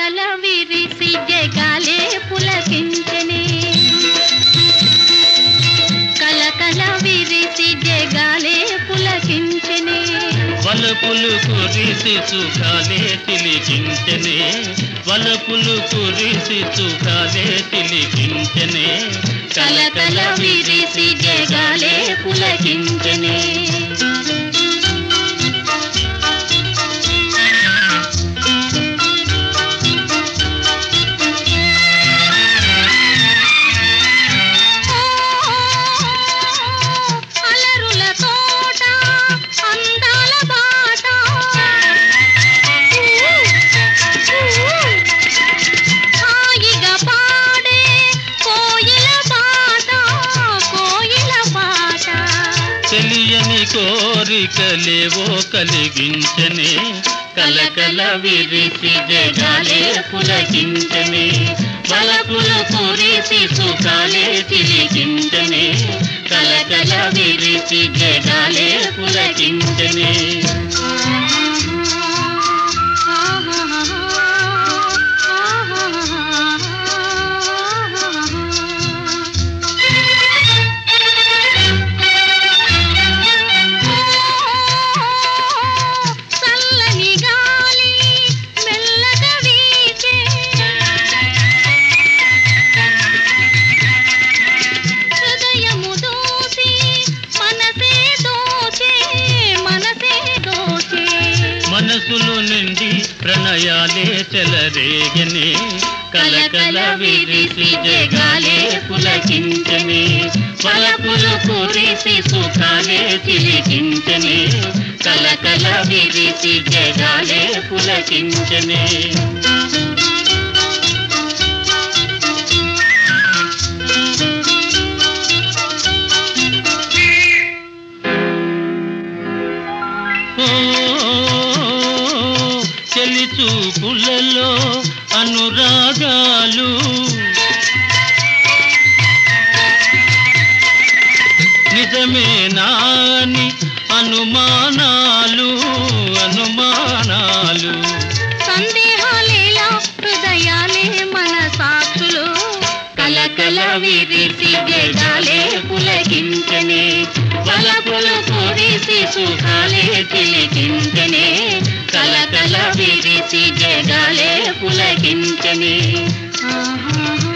కల విరిసి జగాలే పులకించనే. కల కల విరిసి జగాలే పులకించనే. వలపులు కురిసి సుఖాలే తిలికించనే వలపులు కురిసి సుఖాలే తిలికించనే కల కల విరిసి జగాలే పులకించనే. కోరికలేవో కలిగించనే. కలకల విరిసి జగాలే పులకించనే. వలపులు కురిసి సుఖాలే చిలికించనే కలకల విరిసి జగాలే పులకించనే. మనసులు నిండి ప్రణయాలే చెలరేగనే. కలకల విరిసి జగాలే పులకించనే పలకులు కురిసి సుఖాలే చిలికించనే కలకల విరిసి జగాలే పులకించనే Oh చెలి చూపులలో అనురాగాలు. నిజమేనాని అనుమానాలు అనుమానాలు. సందేహాలేలా హృదయాలే మన సాక్షులు. కలకల విరిసి జగాలే పులకించనే. వలపులు కురిసి సుఖాలే చిలికించనే. కలకల విరిచి జగాలే పులకించనే. ఆహా